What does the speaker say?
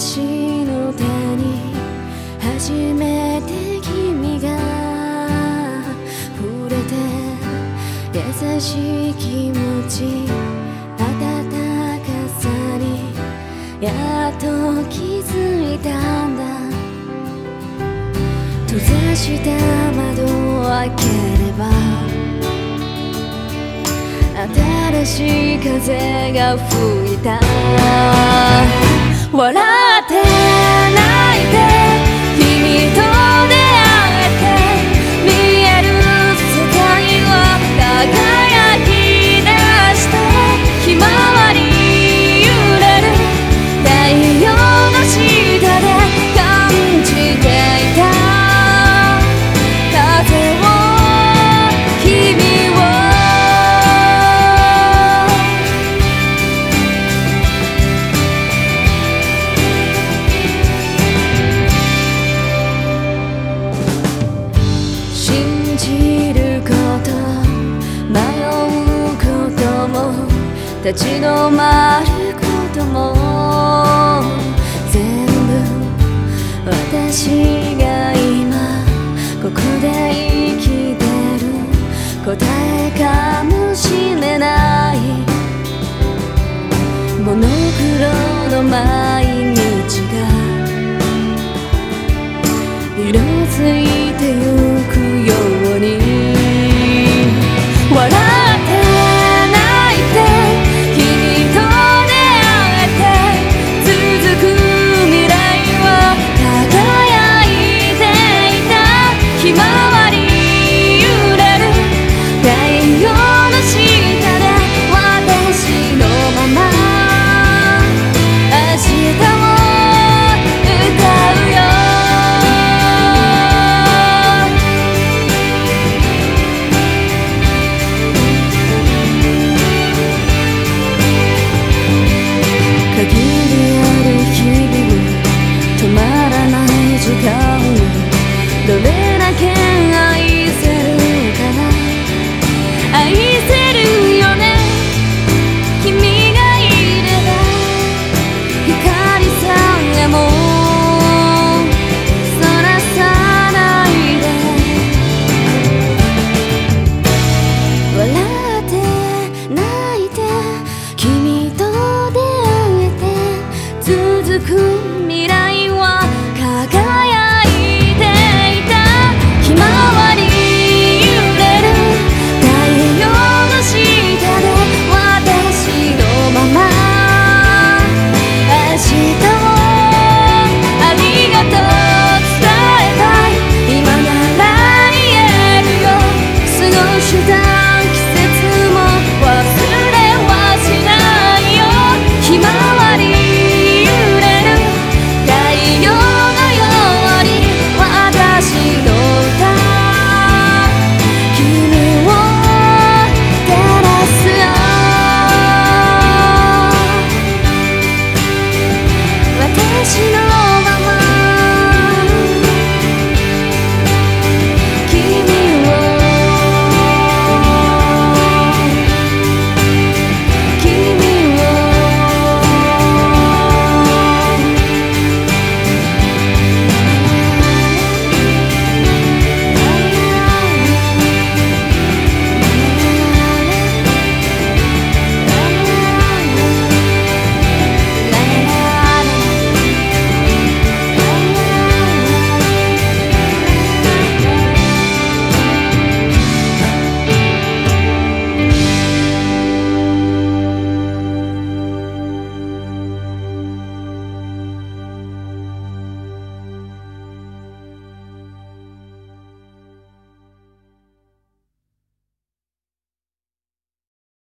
私の手に初めて君が触れて優しい気持ち温かさにやっと気づいたんだ閉ざした窓を開ければ新しい風が吹いた笑じること迷うことも立ち止まることも全部私が今ここで生きてる。答えかもしれない。モノクロの毎日が色づい続く未来